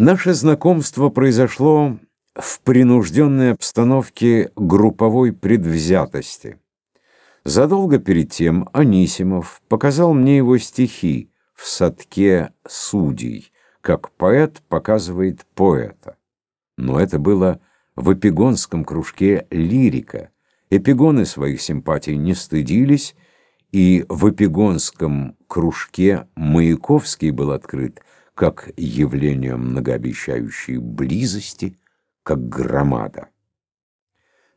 Наше знакомство произошло в принужденной обстановке групповой предвзятости. Задолго перед тем Анисимов показал мне его стихи в садке судей, как поэт показывает поэта. Но это было в эпигонском кружке лирика. Эпигоны своих симпатий не стыдились, и в эпигонском кружке Маяковский был открыт как явление многообещающей близости, как громада.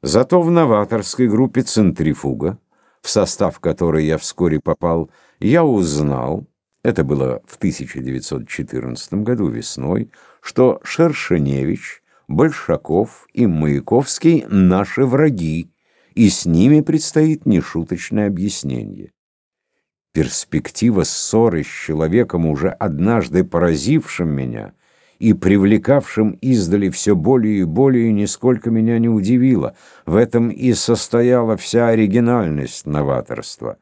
Зато в новаторской группе «Центрифуга», в состав которой я вскоре попал, я узнал, это было в 1914 году весной, что Шершеневич, Большаков и Маяковский — наши враги, и с ними предстоит нешуточное объяснение. Перспектива ссоры с человеком, уже однажды поразившим меня и привлекавшим издали все более и более, нисколько меня не удивила. В этом и состояла вся оригинальность новаторства.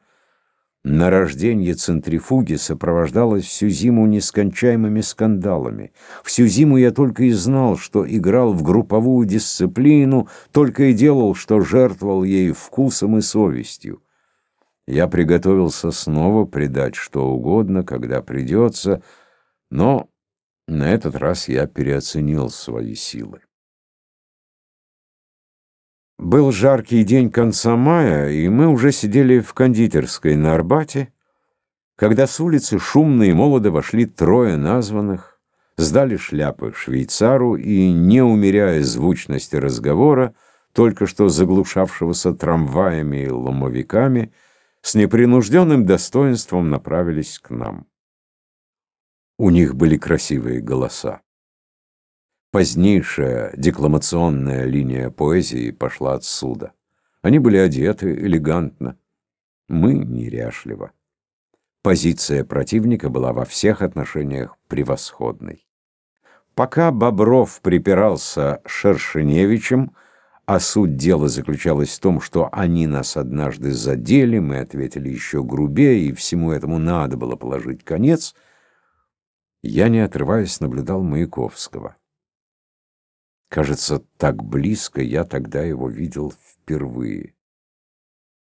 Нарождение центрифуги сопровождалось всю зиму нескончаемыми скандалами. Всю зиму я только и знал, что играл в групповую дисциплину, только и делал, что жертвовал ей вкусом и совестью. Я приготовился снова предать что угодно, когда придется, но на этот раз я переоценил свои силы. Был жаркий день конца мая, и мы уже сидели в кондитерской на Арбате, когда с улицы шумно и молодо вошли трое названных, сдали шляпы швейцару и, не умеряя звучности разговора, только что заглушавшегося трамваями и ломовиками, с непринужденным достоинством направились к нам. У них были красивые голоса. Позднейшая декламационная линия поэзии пошла отсюда. Они были одеты элегантно, мы неряшливо. Позиция противника была во всех отношениях превосходной. Пока Бобров припирался Шершеневичем, а суть дела заключалась в том, что они нас однажды задели, мы ответили еще грубее, и всему этому надо было положить конец. Я, не отрываясь, наблюдал Маяковского. Кажется, так близко я тогда его видел впервые.